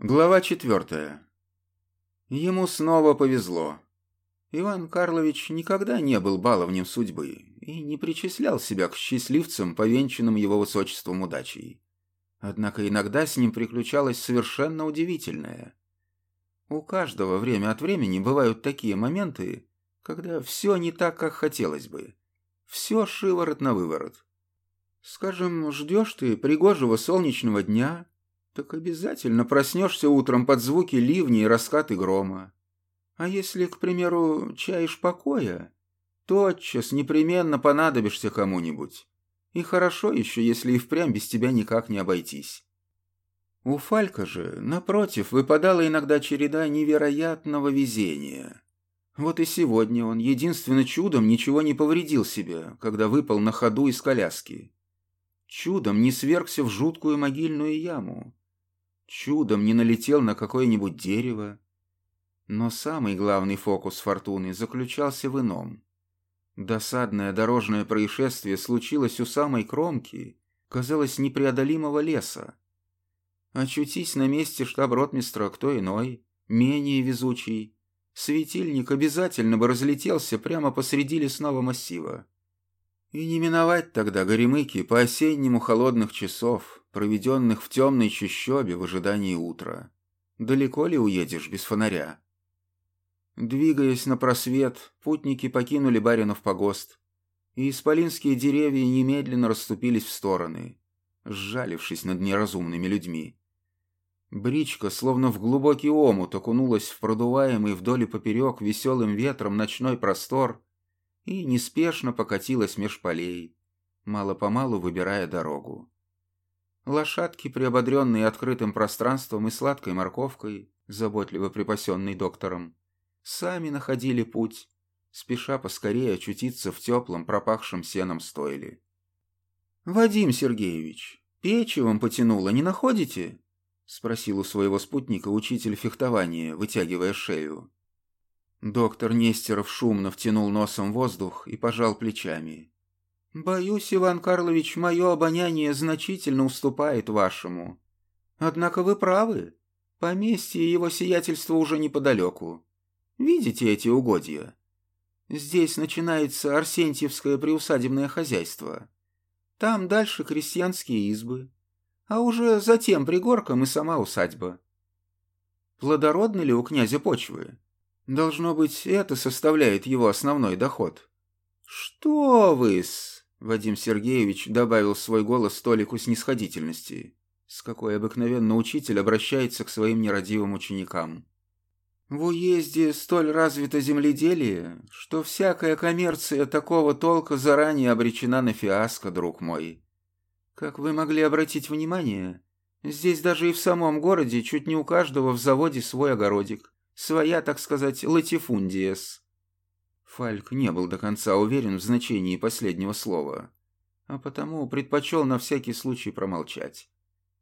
Глава четвертая. Ему снова повезло. Иван Карлович никогда не был баловнем судьбы и не причислял себя к счастливцам, повенчанным его высочеством удачей. Однако иногда с ним приключалось совершенно удивительное. У каждого время от времени бывают такие моменты, когда все не так, как хотелось бы. Все шиворот на выворот. Скажем, ждешь ты пригожего солнечного дня, так обязательно проснешься утром под звуки ливня и раскаты грома. А если, к примеру, чаешь покоя, тотчас непременно понадобишься кому-нибудь. И хорошо еще, если и впрямь без тебя никак не обойтись. У Фалька же, напротив, выпадала иногда череда невероятного везения. Вот и сегодня он единственным чудом ничего не повредил себе, когда выпал на ходу из коляски. Чудом не свергся в жуткую могильную яму чудом не налетел на какое-нибудь дерево. Но самый главный фокус фортуны заключался в ином. Досадное дорожное происшествие случилось у самой кромки, казалось, непреодолимого леса. Очутись на месте штаб-ротмистра кто иной, менее везучий, светильник обязательно бы разлетелся прямо посреди лесного массива. И не миновать тогда горемыки по-осеннему холодных часов, проведенных в темной чащобе в ожидании утра. Далеко ли уедешь без фонаря? Двигаясь на просвет, путники покинули Баринов погост, и исполинские деревья немедленно расступились в стороны, сжалившись над неразумными людьми. Бричка, словно в глубокий омут, окунулась в продуваемый вдоль и поперек веселым ветром ночной простор и неспешно покатилась меж полей, мало-помалу выбирая дорогу. Лошадки, приободренные открытым пространством и сладкой морковкой, заботливо припасенной доктором, сами находили путь, спеша поскорее очутиться в теплом, пропахшем сеном стойле. «Вадим Сергеевич, печевом потянуло, не находите?» — спросил у своего спутника учитель фехтования, вытягивая шею. Доктор Нестеров шумно втянул носом воздух и пожал плечами. «Боюсь, Иван Карлович, мое обоняние значительно уступает вашему. Однако вы правы. Поместье его сиятельства уже неподалеку. Видите эти угодья? Здесь начинается Арсентьевское приусадебное хозяйство. Там дальше крестьянские избы. А уже затем пригорком и сама усадьба. Плодородны ли у князя почвы? Должно быть, это составляет его основной доход. «Что вы-с?» Вадим Сергеевич добавил в свой голос толику снисходительности, с какой обыкновенно учитель обращается к своим нерадивым ученикам. В уезде столь развито земледелие, что всякая коммерция такого толка заранее обречена на фиаско, друг мой. Как вы могли обратить внимание, здесь даже и в самом городе чуть не у каждого в заводе свой огородик, своя, так сказать, латифундиес. Фальк не был до конца уверен в значении последнего слова, а потому предпочел на всякий случай промолчать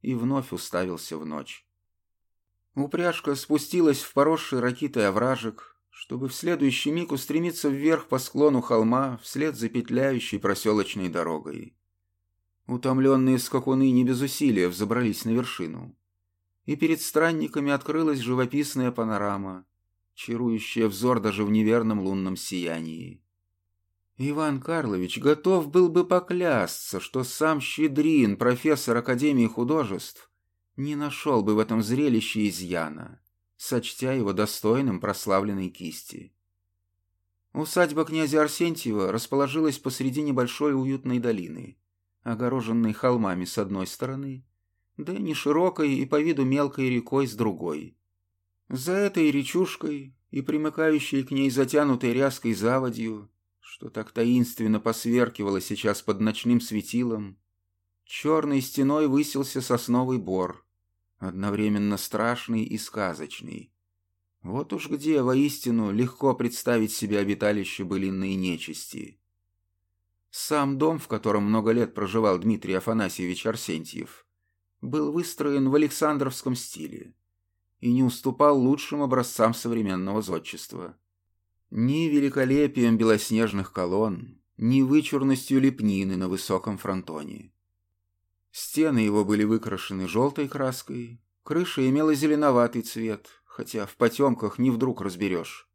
и вновь уставился в ночь. Упряжка спустилась в поросший ракитой овражек, чтобы в следующий миг устремиться вверх по склону холма вслед за петляющей проселочной дорогой. Утомленные скакуны не без усилия взобрались на вершину, и перед странниками открылась живописная панорама, чарующая взор даже в неверном лунном сиянии. Иван Карлович готов был бы поклясться, что сам Щедрин, профессор Академии художеств, не нашел бы в этом зрелище изъяна, сочтя его достойным прославленной кисти. Усадьба князя Арсентьева расположилась посреди небольшой уютной долины, огороженной холмами с одной стороны, да не широкой и по виду мелкой рекой с другой. За этой речушкой и примыкающей к ней затянутой ряской заводью, что так таинственно посверкивало сейчас под ночным светилом, черной стеной высился сосновый бор, одновременно страшный и сказочный. Вот уж где, воистину, легко представить себе обиталище былинной нечисти. Сам дом, в котором много лет проживал Дмитрий Афанасьевич Арсентьев, был выстроен в Александровском стиле и не уступал лучшим образцам современного зодчества. Ни великолепием белоснежных колонн, ни вычурностью лепнины на высоком фронтоне. Стены его были выкрашены желтой краской, Крыша имела зеленоватый цвет, хотя в потемках не вдруг разберешь.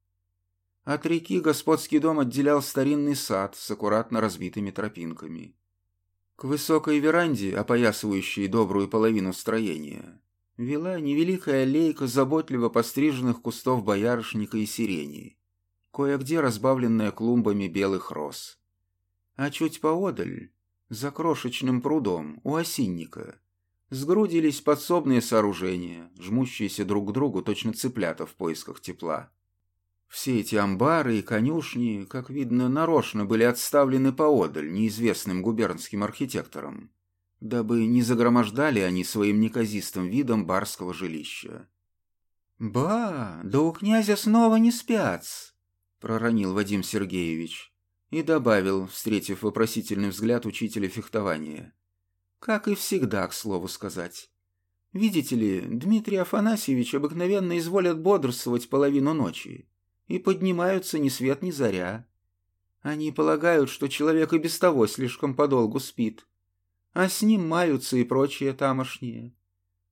От реки господский дом отделял старинный сад с аккуратно разбитыми тропинками. К высокой веранде, опоясывающей добрую половину строения, вела невеликая аллейка заботливо постриженных кустов боярышника и сирени, кое-где разбавленная клумбами белых роз. А чуть поодаль, за крошечным прудом, у осинника, сгрудились подсобные сооружения, жмущиеся друг к другу точно цыплята в поисках тепла. Все эти амбары и конюшни, как видно, нарочно были отставлены поодаль неизвестным губернским архитектором, дабы не загромождали они своим неказистым видом барского жилища. «Ба, да у князя снова не спят!» — проронил Вадим Сергеевич и добавил, встретив вопросительный взгляд учителя фехтования. «Как и всегда, к слову сказать. Видите ли, Дмитрий Афанасьевич обыкновенно изволят бодрствовать половину ночи и поднимаются ни свет ни заря. Они полагают, что человек и без того слишком подолгу спит, а с ним маются и прочие тамошние.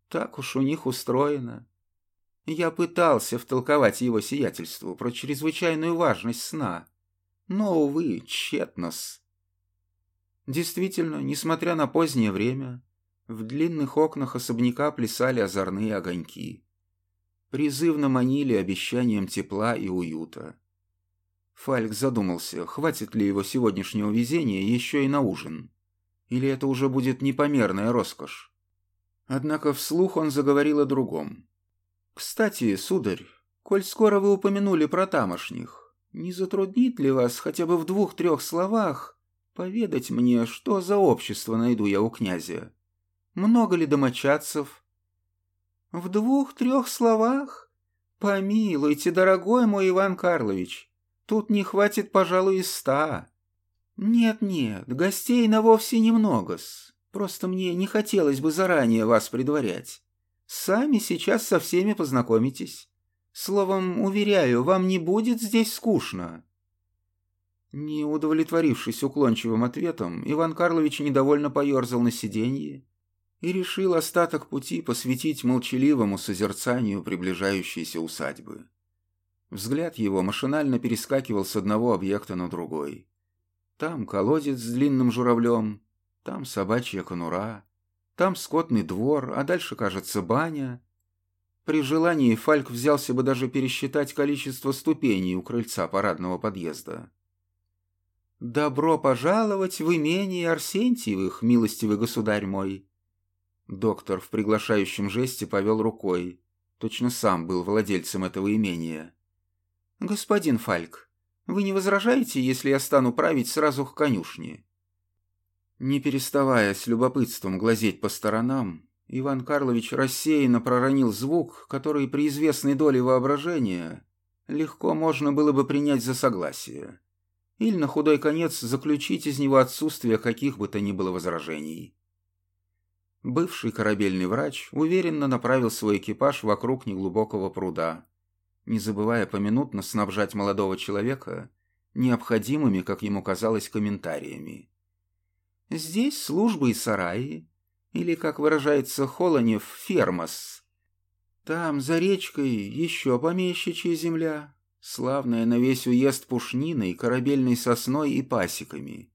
Так уж у них устроено. Я пытался втолковать его сиятельству про чрезвычайную важность сна, но, увы, тщетно-с. Действительно, несмотря на позднее время, в длинных окнах особняка плясали озорные огоньки призывно манили обещанием тепла и уюта. Фальк задумался, хватит ли его сегодняшнего везения еще и на ужин. Или это уже будет непомерная роскошь. Однако вслух он заговорил о другом. «Кстати, сударь, коль скоро вы упомянули про тамошних, не затруднит ли вас хотя бы в двух-трех словах поведать мне, что за общество найду я у князя? Много ли домочадцев, в двух-трех словах? Помилуйте, дорогой мой Иван Карлович, тут не хватит, пожалуй, и ста. Нет-нет, гостей на вовсе немного-с. Просто мне не хотелось бы заранее вас предварять. Сами сейчас со всеми познакомитесь. Словом, уверяю, вам не будет здесь скучно». Не удовлетворившись уклончивым ответом, Иван Карлович недовольно поерзал на сиденье и решил остаток пути посвятить молчаливому созерцанию приближающейся усадьбы. Взгляд его машинально перескакивал с одного объекта на другой. Там колодец с длинным журавлем, там собачья конура, там скотный двор, а дальше, кажется, баня. При желании Фальк взялся бы даже пересчитать количество ступеней у крыльца парадного подъезда. «Добро пожаловать в имение Арсентьевых, милостивый государь мой!» Доктор в приглашающем жесте повел рукой. Точно сам был владельцем этого имения. «Господин Фальк, вы не возражаете, если я стану править сразу к конюшне?» Не переставая с любопытством глазеть по сторонам, Иван Карлович рассеянно проронил звук, который при известной доле воображения легко можно было бы принять за согласие, или на худой конец заключить из него отсутствие каких бы то ни было возражений. Бывший корабельный врач уверенно направил свой экипаж вокруг неглубокого пруда, не забывая поминутно снабжать молодого человека необходимыми, как ему казалось, комментариями. Здесь службы и сараи, или, как выражается Холонев, фермас. Там, за речкой, еще помещичья земля, славная на весь уезд пушниной, корабельной сосной и пасеками.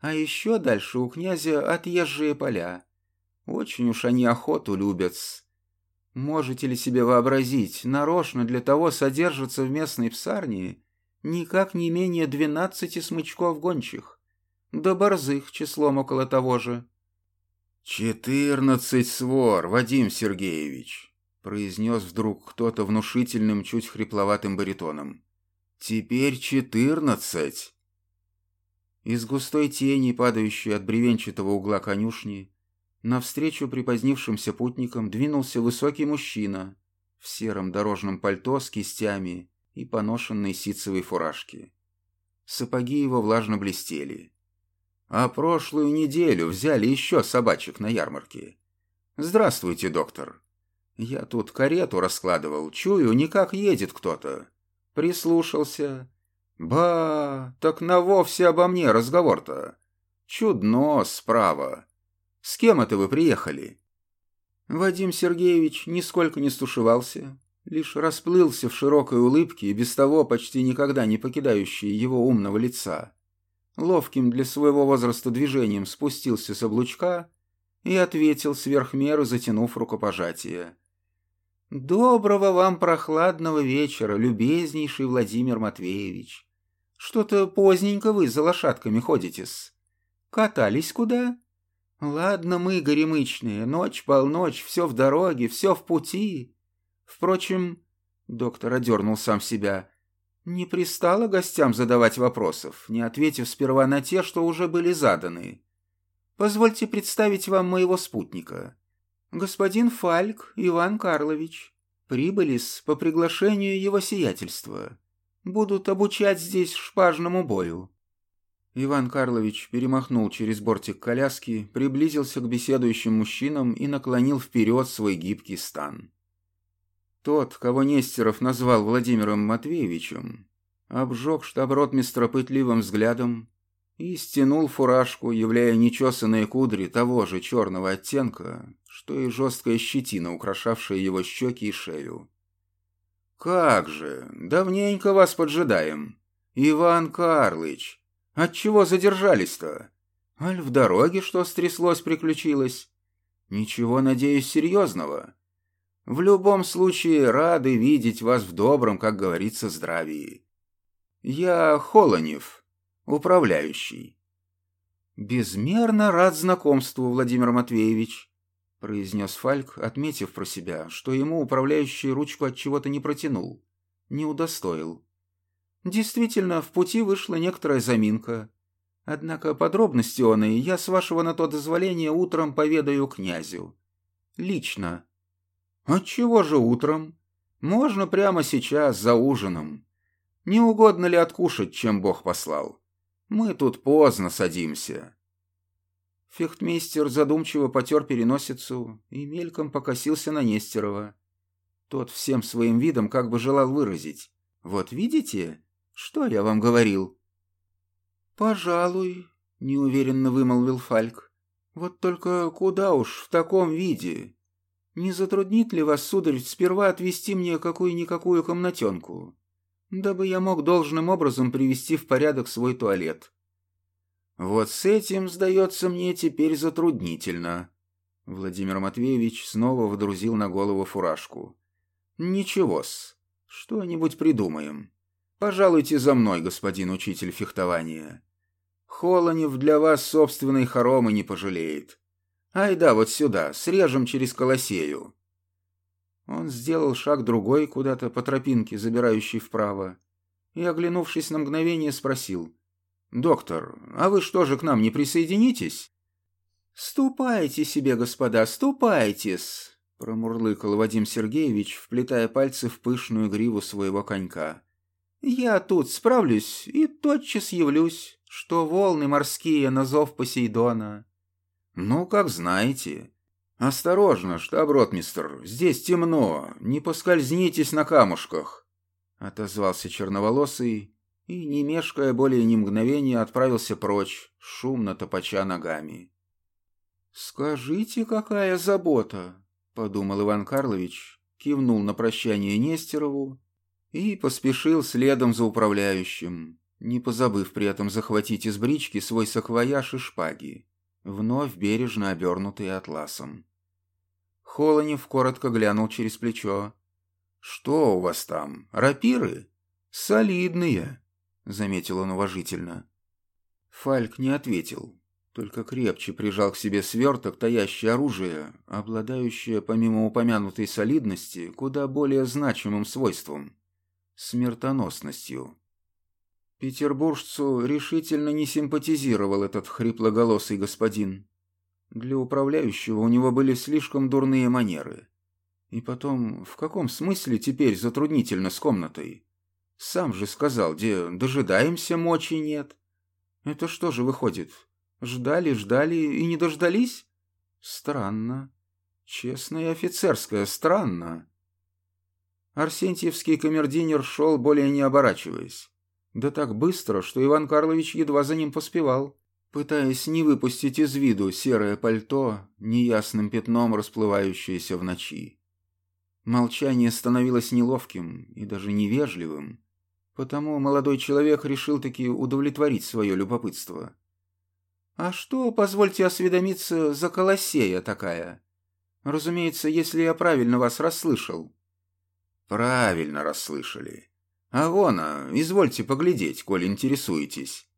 А еще дальше у князя отъезжие поля, очень уж они охоту любят. Можете ли себе вообразить, нарочно для того содержатся в местной псарне никак не менее двенадцати смычков гончих, да борзых числом около того же. «Четырнадцать свор, Вадим Сергеевич», — произнес вдруг кто-то внушительным, чуть хрипловатым баритоном. «Теперь четырнадцать». Из густой тени, падающей от бревенчатого угла конюшни, Навстречу припозднившимся путникам двинулся высокий мужчина в сером дорожном пальто с кистями и поношенной ситцевой фуражке. Сапоги его влажно блестели. А прошлую неделю взяли еще собачек на ярмарке. Здравствуйте, доктор. Я тут карету раскладывал, чую, никак едет кто-то. Прислушался. Ба, так на вовсе обо мне разговор-то. Чудно справа. С кем это вы приехали?» Вадим Сергеевич нисколько не стушевался, лишь расплылся в широкой улыбке и без того почти никогда не покидающей его умного лица. Ловким для своего возраста движением спустился с облучка и ответил сверх меры, затянув рукопожатие. «Доброго вам прохладного вечера, любезнейший Владимир Матвеевич. Что-то поздненько вы за лошадками ходите-с. Катались куда? Ладно мы, горемычные, ночь полночь, все в дороге, все в пути. Впрочем, доктор одернул сам себя, не пристало гостям задавать вопросов, не ответив сперва на те, что уже были заданы. Позвольте представить вам моего спутника. Господин Фальк Иван Карлович. Прибыли по приглашению его сиятельства. Будут обучать здесь шпажному бою. Иван Карлович перемахнул через бортик коляски, приблизился к беседующим мужчинам и наклонил вперед свой гибкий стан. Тот, кого Нестеров назвал Владимиром Матвеевичем, обжег штаб-ротмистра пытливым взглядом и стянул фуражку, являя нечесанные кудри того же черного оттенка, что и жесткая щетина, украшавшая его щеки и шею. «Как же! Давненько вас поджидаем! Иван Карлыч! Отчего задержались-то? Аль в дороге что стряслось, приключилось? Ничего, надеюсь, серьезного. В любом случае, рады видеть вас в добром, как говорится, здравии. Я Холонев, управляющий. Безмерно рад знакомству, Владимир Матвеевич, произнес Фальк, отметив про себя, что ему управляющий ручку от чего-то не протянул, не удостоил. Действительно, в пути вышла некоторая заминка. Однако подробности он и я, с вашего на то дозволения, утром поведаю князю. Лично. Отчего же утром? Можно прямо сейчас, за ужином. Не угодно ли откушать, чем Бог послал? Мы тут поздно садимся. Фехтмейстер задумчиво потер переносицу и мельком покосился на Нестерова. Тот всем своим видом как бы желал выразить. «Вот видите, что я вам говорил?» «Пожалуй», — неуверенно вымолвил Фальк. «Вот только куда уж в таком виде? Не затруднит ли вас, сударь, сперва отвести мне какую-никакую комнатенку, дабы я мог должным образом привести в порядок свой туалет?» «Вот с этим, сдается мне, теперь затруднительно». Владимир Матвеевич снова водрузил на голову фуражку. «Ничего-с, что-нибудь придумаем». Пожалуйте за мной, господин учитель фехтования. Холонев для вас собственной хоромы не пожалеет. Ай да, вот сюда, срежем через колосею. Он сделал шаг другой куда-то по тропинке, забирающей вправо, и, оглянувшись на мгновение, спросил. «Доктор, а вы что же к нам не присоединитесь?» «Ступайте себе, господа, ступайтесь!» промурлыкал Вадим Сергеевич, вплетая пальцы в пышную гриву своего конька. Я тут справлюсь и тотчас явлюсь, что волны морские на зов Посейдона. Ну, как знаете. Осторожно, штаб-ротмистр, здесь темно, не поскользнитесь на камушках. Отозвался черноволосый и, не мешкая более ни мгновения, отправился прочь, шумно топача ногами. «Скажите, какая забота!» — подумал Иван Карлович, кивнул на прощание Нестерову и поспешил следом за управляющим, не позабыв при этом захватить из брички свой саквояж и шпаги, вновь бережно обернутые атласом. Холонев коротко глянул через плечо. «Что у вас там, рапиры?» «Солидные», — заметил он уважительно. Фальк не ответил, только крепче прижал к себе сверток, таящий оружие, обладающее, помимо упомянутой солидности, куда более значимым свойством смертоносностью. Петербуржцу решительно не симпатизировал этот хриплоголосый господин. Для управляющего у него были слишком дурные манеры. И потом, в каком смысле теперь затруднительно с комнатой? Сам же сказал, где дожидаемся, мочи нет. Это что же выходит? Ждали, ждали и не дождались? Странно. Честно и офицерское, странно. Арсентьевский камердинер шел, более не оборачиваясь. Да так быстро, что Иван Карлович едва за ним поспевал. пытаясь не выпустить из виду серое пальто, неясным пятном расплывающееся в ночи. Молчание становилось неловким и даже невежливым, потому молодой человек решил таки удовлетворить свое любопытство. «А что, позвольте осведомиться, за колосея такая? Разумеется, если я правильно вас расслышал». «Правильно расслышали. А вон, а, извольте поглядеть, коль интересуетесь».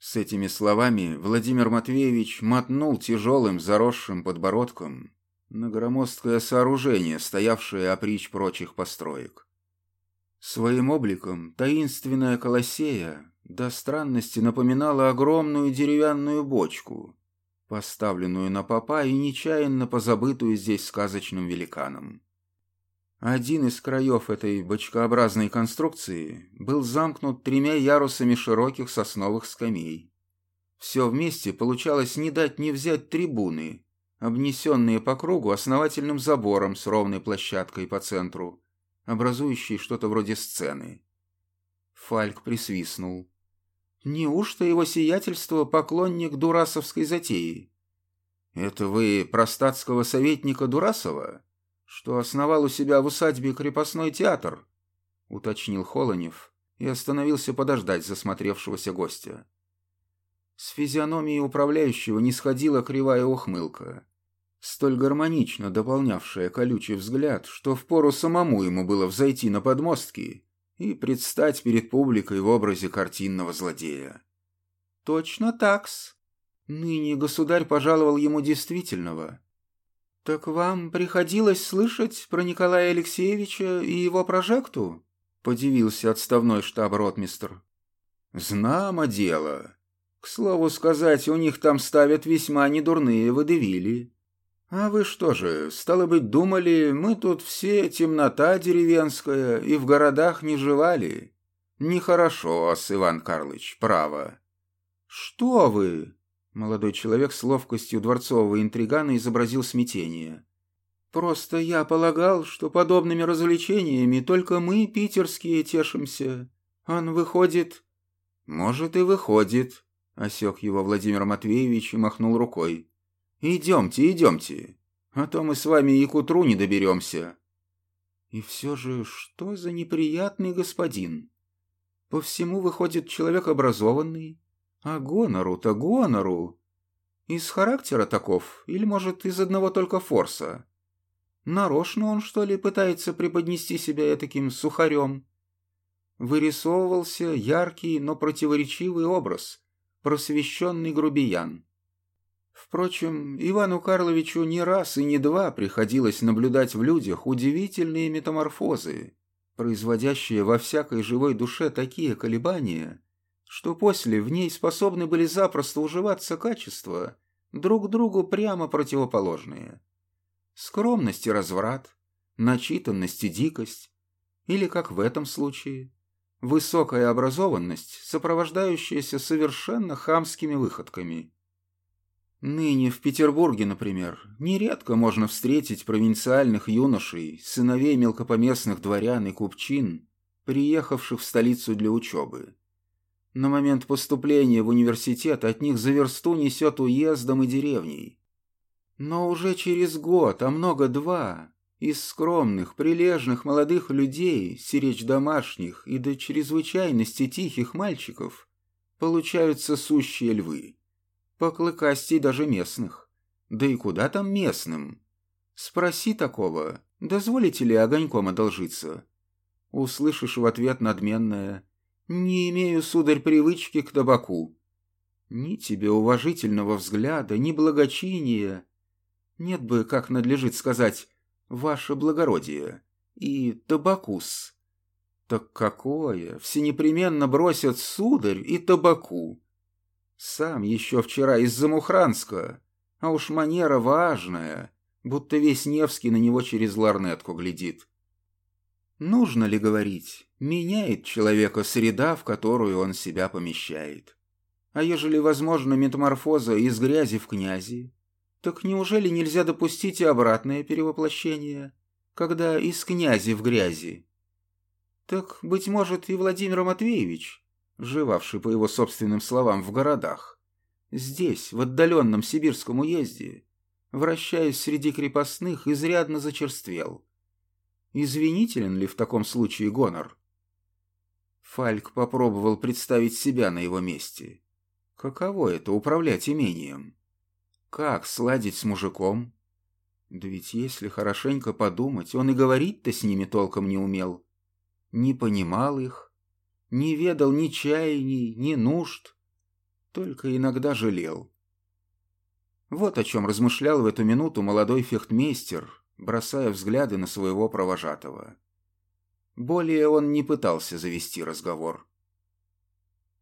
С этими словами Владимир Матвеевич мотнул тяжелым заросшим подбородком на громоздкое сооружение, стоявшее опричь прочих построек. Своим обликом таинственная колосея до странности напоминала огромную деревянную бочку, поставленную на попа и нечаянно позабытую здесь сказочным великаном. Один из краев этой бочкообразной конструкции был замкнут тремя ярусами широких сосновых скамей. Все вместе получалось не дать не взять трибуны, обнесенные по кругу основательным забором с ровной площадкой по центру, образующей что-то вроде сцены. Фальк присвистнул. «Неужто его сиятельство поклонник дурасовской затеи?» «Это вы про статского советника Дурасова?» Что основал у себя в усадьбе крепостной театр», — уточнил Холонев и остановился подождать засмотревшегося гостя. С физиономии управляющего не сходила кривая ухмылка, столь гармонично дополнявшая колючий взгляд, что впору самому ему было взойти на подмостки и предстать перед публикой в образе картинного злодея. «Точно такс. Ныне государь пожаловал ему действительного, «Так вам приходилось слышать про Николая Алексеевича и его прожекту?» — подивился отставной штаб-ротмистр. «Знамо дело. К слову сказать, у них там ставят весьма недурные водевили. А вы что же, стало быть, думали, мы тут все темнота деревенская и в городах не живали? Нехорошо, Иван Карлыч, право». «Что вы?» Молодой человек с ловкостью дворцового интригана изобразил смятение. «Просто я полагал, что подобными развлечениями только мы, питерские, тешимся. Он выходит...» «Может, и выходит», — осек его Владимир Матвеевич и махнул рукой. «Идемте, идемте, а то мы с вами и к утру не доберемся». И все же, что за неприятный господин? По всему выходит человек образованный, а гонору-то гонору. Из характера таков, или, может, из одного только форса? Нарочно он, что ли, пытается преподнести себя таким сухарем? Вырисовывался яркий, но противоречивый образ, просвещенный грубиян. Впрочем, Ивану Карловичу не раз и не два приходилось наблюдать в людях удивительные метаморфозы, производящие во всякой живой душе такие колебания, что после в ней способны были запросто уживаться качества, друг другу прямо противоположные. Скромность и разврат, начитанность и дикость, или, как в этом случае, высокая образованность, сопровождающаяся совершенно хамскими выходками. Ныне в Петербурге, например, нередко можно встретить провинциальных юношей, сыновей мелкопоместных дворян и купчин, приехавших в столицу для учебы. На момент поступления в университет от них за версту несет уездом и деревней. Но уже через год, а много два, из скромных, прилежных молодых людей, сиречь домашних и до чрезвычайности тихих мальчиков, получаются сущие львы. Поклыкастей даже местных. Да и куда там местным? Спроси такого, дозволите ли огоньком одолжиться? Услышишь в ответ надменное не имею, сударь, привычки к табаку. Ни тебе уважительного взгляда, ни благочиния. Нет бы, как надлежит сказать, ваше благородие и табакус. Так какое, все непременно бросят сударь и табаку. Сам еще вчера из-за Мухранска, а уж манера важная, будто весь Невский на него через ларнетку глядит. Нужно ли говорить, меняет человека среда, в которую он себя помещает. А ежели возможно метаморфоза из грязи в князи, так неужели нельзя допустить и обратное перевоплощение, когда из князи в грязи? Так, быть может, и Владимир Матвеевич, живавший, по его собственным словам, в городах, здесь, в отдаленном сибирском уезде, вращаясь среди крепостных, изрядно зачерствел. Извинителен ли в таком случае гонор? Фальк попробовал представить себя на его месте. Каково это — управлять имением? Как сладить с мужиком? Да ведь если хорошенько подумать, он и говорить-то с ними толком не умел. Не понимал их, не ведал ни чаяний, ни нужд, только иногда жалел. Вот о чем размышлял в эту минуту молодой фехтмейстер, бросая взгляды на своего провожатого. Более он не пытался завести разговор.